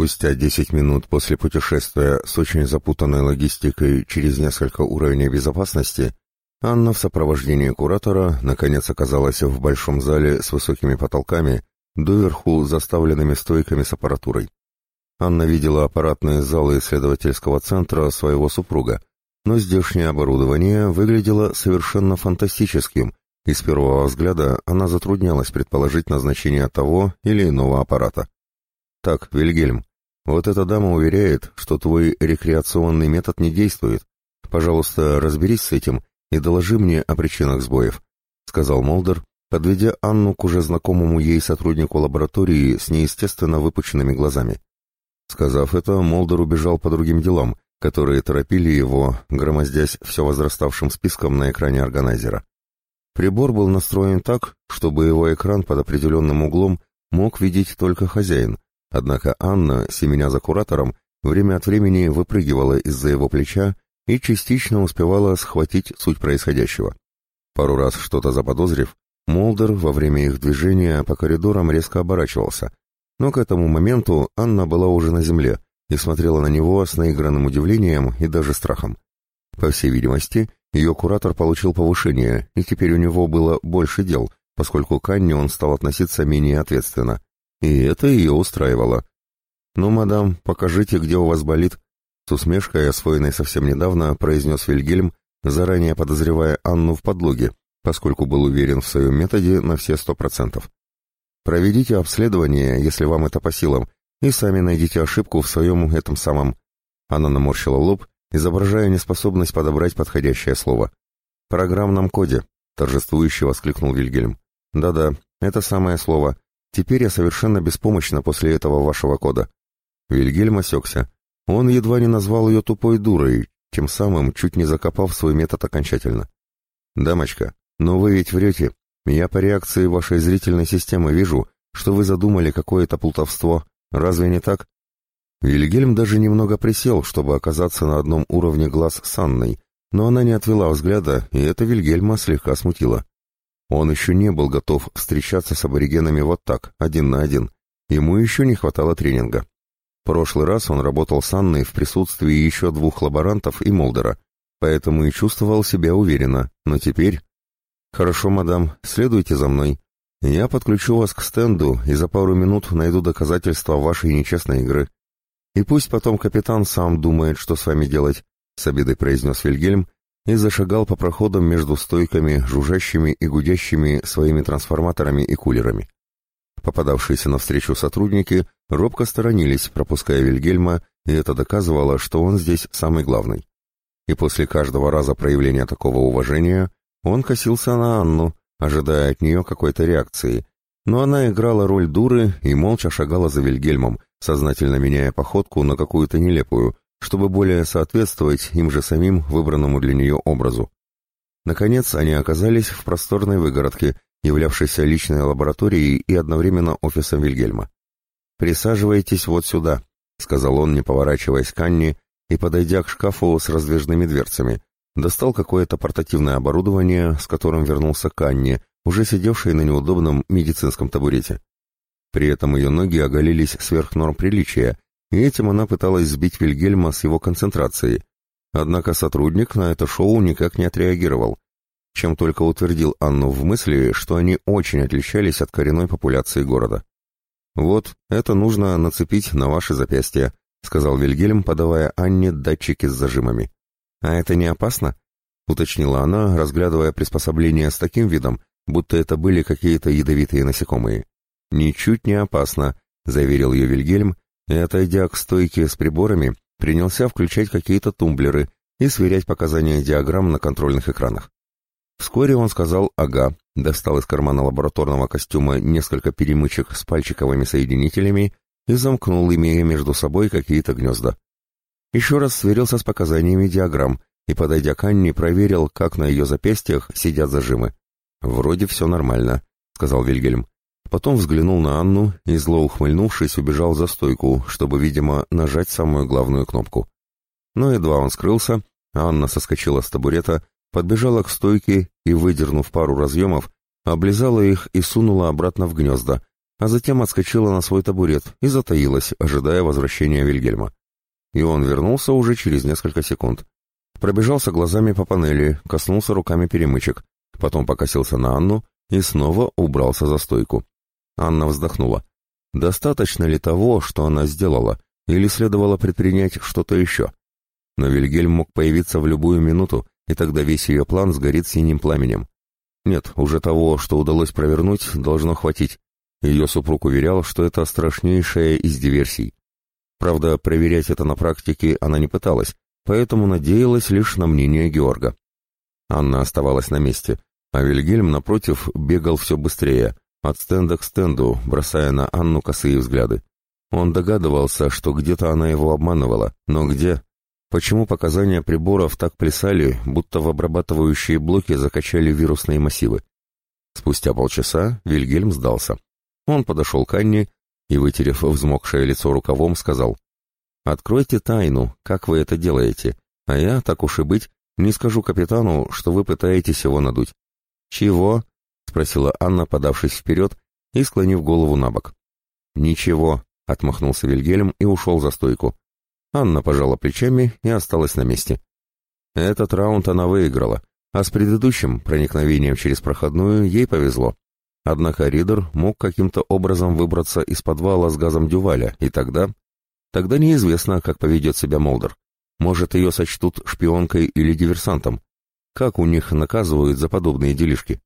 Спустя 10 минут после путешествия с очень запутанной логистикой через несколько уровней безопасности, Анна в сопровождении куратора наконец оказалась в большом зале с высокими потолками, доверху заставленными стойками с аппаратурой. Анна видела аппаратные залы исследовательского центра своего супруга, но здешнее оборудование выглядело совершенно фантастическим, и с первого взгляда она затруднялась предположить назначение того или иного аппарата. «Так, Вильгельм, вот эта дама уверяет, что твой рекреационный метод не действует. Пожалуйста, разберись с этим и доложи мне о причинах сбоев», — сказал Молдер, подведя Анну к уже знакомому ей сотруднику лаборатории с неестественно выпученными глазами. Сказав это, Молдер убежал по другим делам, которые торопили его, громоздясь все возраставшим списком на экране органайзера. Прибор был настроен так, чтобы его экран под определенным углом мог видеть только хозяин, Однако Анна, семеня за куратором, время от времени выпрыгивала из-за его плеча и частично успевала схватить суть происходящего. Пару раз что-то заподозрив, Молдер во время их движения по коридорам резко оборачивался, но к этому моменту Анна была уже на земле и смотрела на него с наигранным удивлением и даже страхом. По всей видимости, ее куратор получил повышение, и теперь у него было больше дел, поскольку к Анне он стал относиться менее ответственно. И это ее устраивало. «Ну, мадам, покажите, где у вас болит», — с усмешкой, освоенной совсем недавно, произнес Вильгельм, заранее подозревая Анну в подлоге, поскольку был уверен в своем методе на все сто процентов. «Проведите обследование, если вам это по силам, и сами найдите ошибку в своем этом самом...» Она наморщила лоб, изображая неспособность подобрать подходящее слово. «Программном коде», — торжествующе воскликнул Вильгельм. «Да-да, это самое слово. Теперь я совершенно беспомощна после этого вашего кода». Вильгельм осекся. Он едва не назвал ее тупой дурой, тем самым чуть не закопав свой метод окончательно. «Дамочка, но вы ведь врете. Я по реакции вашей зрительной системы вижу, что вы задумали какое-то плутовство. Разве не так?» Вильгельм даже немного присел, чтобы оказаться на одном уровне глаз с Анной, но она не отвела взгляда, и это Вильгельма слегка смутило. Он еще не был готов встречаться с аборигенами вот так, один на один. Ему еще не хватало тренинга. прошлый раз он работал с Анной в присутствии еще двух лаборантов и Молдера, поэтому и чувствовал себя уверенно, но теперь... «Хорошо, мадам, следуйте за мной. Я подключу вас к стенду и за пару минут найду доказательства вашей нечестной игры. И пусть потом капитан сам думает, что с вами делать», — с обидой произнес Вильгельм и зашагал по проходам между стойками, жужжащими и гудящими своими трансформаторами и кулерами. Попадавшиеся навстречу сотрудники робко сторонились, пропуская Вильгельма, и это доказывало, что он здесь самый главный. И после каждого раза проявления такого уважения он косился на Анну, ожидая от нее какой-то реакции, но она играла роль дуры и молча шагала за Вильгельмом, сознательно меняя походку на какую-то нелепую, чтобы более соответствовать им же самим выбранному для нее образу. Наконец, они оказались в просторной выгородке, являвшейся личной лабораторией и одновременно офисом Вильгельма. «Присаживайтесь вот сюда», — сказал он, не поворачиваясь к Анне, и, подойдя к шкафу с раздвижными дверцами, достал какое-то портативное оборудование, с которым вернулся к Анне, уже сидевшей на неудобном медицинском табурете. При этом ее ноги оголились сверх норм приличия, и этим она пыталась сбить Вильгельма с его концентрации. Однако сотрудник на это шоу никак не отреагировал, чем только утвердил Анну в мысли, что они очень отличались от коренной популяции города. «Вот, это нужно нацепить на ваши запястья», — сказал Вильгельм, подавая Анне датчики с зажимами. «А это не опасно?» — уточнила она, разглядывая приспособление с таким видом, будто это были какие-то ядовитые насекомые. «Ничуть не опасно», — заверил ее Вильгельм и, отойдя к стойке с приборами, принялся включать какие-то тумблеры и сверять показания диаграмм на контрольных экранах. Вскоре он сказал «ага», достал из кармана лабораторного костюма несколько перемычек с пальчиковыми соединителями и замкнул, имея между собой какие-то гнезда. Еще раз сверился с показаниями диаграмм и, подойдя к Анне, проверил, как на ее запястьях сидят зажимы. «Вроде все нормально», — сказал Вильгельм. Потом взглянул на Анну и, зло ухмыльнувшись, убежал за стойку, чтобы, видимо, нажать самую главную кнопку. Но едва он скрылся, Анна соскочила с табурета, подбежала к стойке и, выдернув пару разъемов, облизала их и сунула обратно в гнезда, а затем отскочила на свой табурет и затаилась, ожидая возвращения Вильгельма. И он вернулся уже через несколько секунд. Пробежался глазами по панели, коснулся руками перемычек, потом покосился на Анну и снова убрался за стойку. Анна вздохнула. Достаточно ли того, что она сделала, или следовало предпринять что-то еще? Но Вильгельм мог появиться в любую минуту, и тогда весь ее план сгорит синим пламенем. Нет, уже того, что удалось провернуть, должно хватить. Ее супруг уверял, что это страшнейшая из диверсий. Правда, проверять это на практике она не пыталась, поэтому надеялась лишь на мнение Георга. Анна оставалась на месте, а Вильгельм, напротив, бегал все быстрее, от стенда к стенду, бросая на Анну косые взгляды. Он догадывался, что где-то она его обманывала, но где? Почему показания приборов так плясали, будто в обрабатывающие блоки закачали вирусные массивы? Спустя полчаса Вильгельм сдался. Он подошел к Анне и, вытерев взмокшее лицо рукавом, сказал, «Откройте тайну, как вы это делаете, а я, так уж и быть, не скажу капитану, что вы пытаетесь его надуть». «Чего?» — спросила Анна, подавшись вперед и склонив голову на бок. «Ничего», — отмахнулся Вильгельм и ушел за стойку. Анна пожала плечами и осталась на месте. Этот раунд она выиграла, а с предыдущим, проникновением через проходную, ей повезло. Однако Ридер мог каким-то образом выбраться из подвала с газом Дюваля, и тогда... Тогда неизвестно, как поведет себя Молдер. Может, ее сочтут шпионкой или диверсантом. Как у них наказывают за подобные делишки?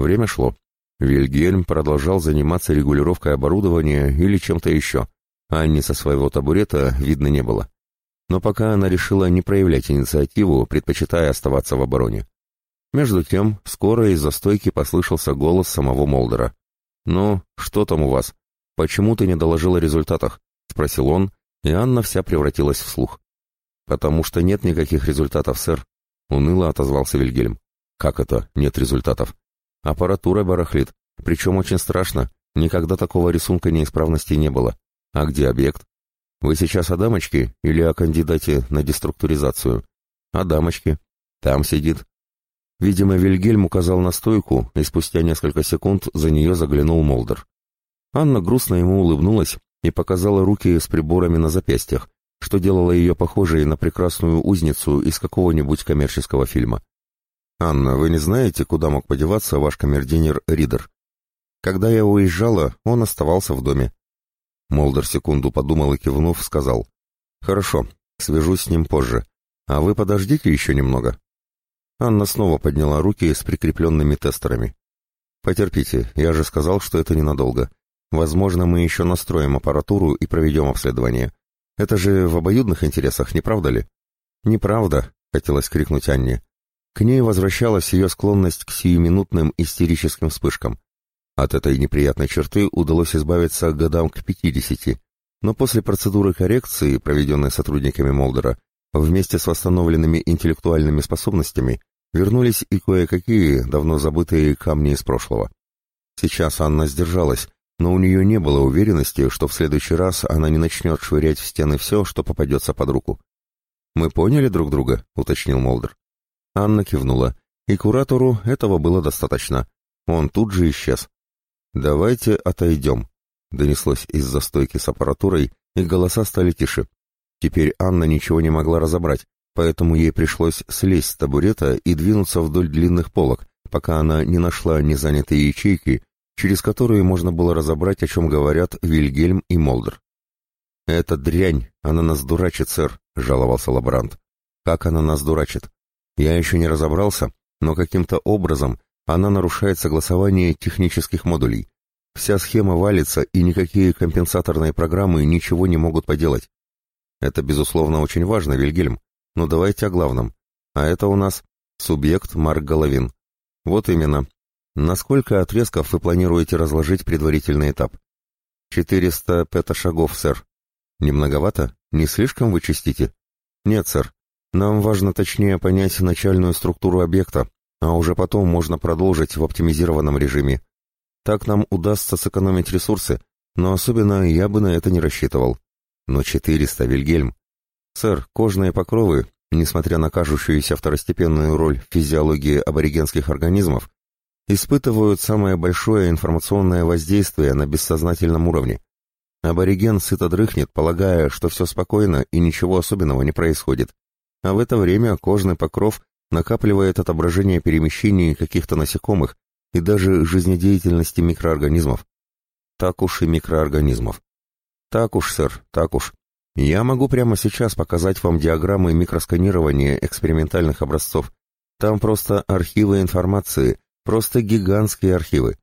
Время шло. Вильгельм продолжал заниматься регулировкой оборудования или чем-то еще, Анни со своего табурета видно не было. Но пока она решила не проявлять инициативу, предпочитая оставаться в обороне. Между тем, скоро из-за стойки послышался голос самого Молдера. «Ну, что там у вас? Почему ты не доложил о результатах?» — спросил он, и Анна вся превратилась в слух. «Потому что нет никаких результатов, сэр», — уныло отозвался Вильгельм. «Как это? Нет результатов?» «Аппаратура барахлит, причем очень страшно. Никогда такого рисунка неисправности не было. А где объект? Вы сейчас о дамочке или о кандидате на деструктуризацию? О дамочке. Там сидит. Видимо, Вильгельм указал на стойку, и спустя несколько секунд за нее заглянул Молдер. Анна грустно ему улыбнулась и показала руки с приборами на запястьях, что делало ее похожей на прекрасную узницу из какого-нибудь коммерческого фильма. «Анна, вы не знаете, куда мог подеваться ваш камердинер Ридер? Когда я уезжала, он оставался в доме. Молдер секунду подумал и кивнув, сказал. «Хорошо, свяжусь с ним позже. А вы подождите еще немного». Анна снова подняла руки с прикрепленными тестерами. «Потерпите, я же сказал, что это ненадолго. Возможно, мы еще настроим аппаратуру и проведем обследование. Это же в обоюдных интересах, не правда ли?» «Неправда», — хотелось крикнуть Анне. К ней возвращалась ее склонность к сиюминутным истерическим вспышкам. От этой неприятной черты удалось избавиться годам к 50, но после процедуры коррекции, проведенной сотрудниками Молдера, вместе с восстановленными интеллектуальными способностями вернулись и кое-какие давно забытые камни из прошлого. Сейчас Анна сдержалась, но у нее не было уверенности, что в следующий раз она не начнет швырять в стены все, что попадется под руку. «Мы поняли друг друга?» — уточнил Молдер. Анна кивнула, и куратору этого было достаточно. Он тут же исчез. «Давайте отойдем», — донеслось из-за стойки с аппаратурой, и голоса стали тише. Теперь Анна ничего не могла разобрать, поэтому ей пришлось слезть с табурета и двинуться вдоль длинных полок, пока она не нашла незанятые ячейки, через которые можно было разобрать, о чем говорят Вильгельм и Молдер. «Это дрянь, она нас дурачит, сэр», — жаловался лаборант. «Как она нас дурачит? Я еще не разобрался, но каким-то образом она нарушает согласование технических модулей. Вся схема валится, и никакие компенсаторные программы ничего не могут поделать. Это, безусловно, очень важно, Вильгельм. Но давайте о главном. А это у нас субъект Марк Головин. Вот именно. Насколько отрезков вы планируете разложить предварительный этап? 400 петашагов, сэр. Не многовато? Не слишком вы чистите? Нет, сэр. Нам важно точнее понять начальную структуру объекта, а уже потом можно продолжить в оптимизированном режиме. Так нам удастся сэкономить ресурсы, но особенно я бы на это не рассчитывал. Но 400, Вильгельм. Сэр, кожные покровы, несмотря на кажущуюся второстепенную роль в физиологии аборигенских организмов, испытывают самое большое информационное воздействие на бессознательном уровне. Абориген сыто дрыхнет, полагая, что все спокойно и ничего особенного не происходит. А в это время кожный покров накапливает отображение перемещений каких-то насекомых и даже жизнедеятельности микроорганизмов. Так уж и микроорганизмов. Так уж, сэр, так уж. Я могу прямо сейчас показать вам диаграммы микросканирования экспериментальных образцов. Там просто архивы информации, просто гигантские архивы.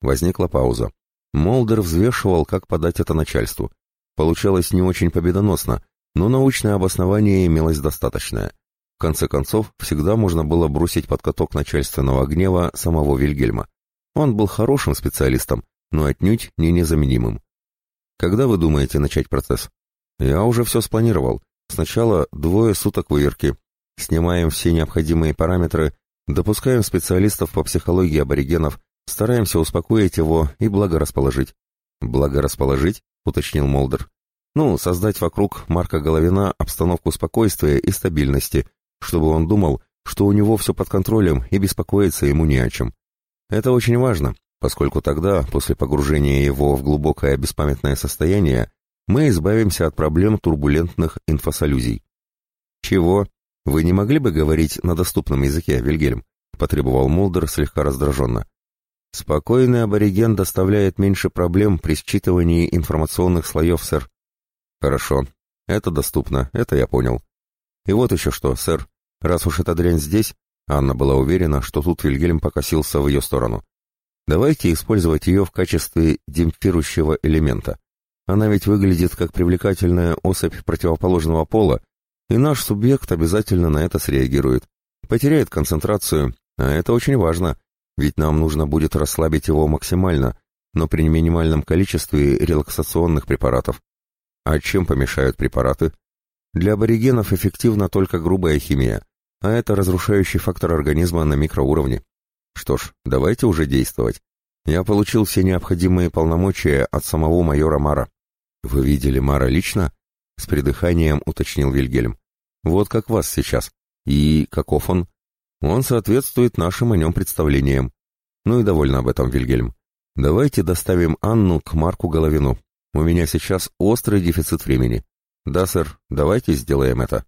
Возникла пауза. Молдер взвешивал, как подать это начальству. Получалось не очень победоносно, но научное обоснование имелось достаточное. В конце концов, всегда можно было бросить под каток начальственного гнева самого Вильгельма. Он был хорошим специалистом, но отнюдь не незаменимым. Когда вы думаете начать процесс? Я уже все спланировал. Сначала двое суток выверки. Снимаем все необходимые параметры, допускаем специалистов по психологии аборигенов, стараемся успокоить его и благорасположить. Благорасположить? уточнил Молдер. Ну, создать вокруг Марка Головина обстановку спокойствия и стабильности, чтобы он думал, что у него все под контролем и беспокоиться ему не о чем. Это очень важно, поскольку тогда, после погружения его в глубокое беспамятное состояние, мы избавимся от проблем турбулентных инфосолюзий. «Чего? Вы не могли бы говорить на доступном языке, Вильгельм?» — потребовал Мулдер слегка раздраженно. «Спокойный абориген доставляет меньше проблем при считывании информационных слоев, сэр». «Хорошо. Это доступно, это я понял. И вот еще что, сэр. Раз уж эта дрянь здесь, Анна была уверена, что тут Вильгельм покосился в ее сторону. Давайте использовать ее в качестве демпфирующего элемента. Она ведь выглядит как привлекательная особь противоположного пола, и наш субъект обязательно на это среагирует. Потеряет концентрацию, а это очень важно, ведь нам нужно будет расслабить его максимально, но при минимальном количестве релаксационных препаратов. А чем помешают препараты? Для аборигенов эффективна только грубая химия, а это разрушающий фактор организма на микроуровне. Что ж, давайте уже действовать. Я получил все необходимые полномочия от самого майора Мара. «Вы видели Мара лично?» — с придыханием уточнил Вильгельм. «Вот как вас сейчас. И каков он?» «Он соответствует нашим о нем представлениям. Ну и довольно об этом, Вильгельм. Давайте доставим Анну к Марку Головину. У меня сейчас острый дефицит времени. Да, сэр, давайте сделаем это».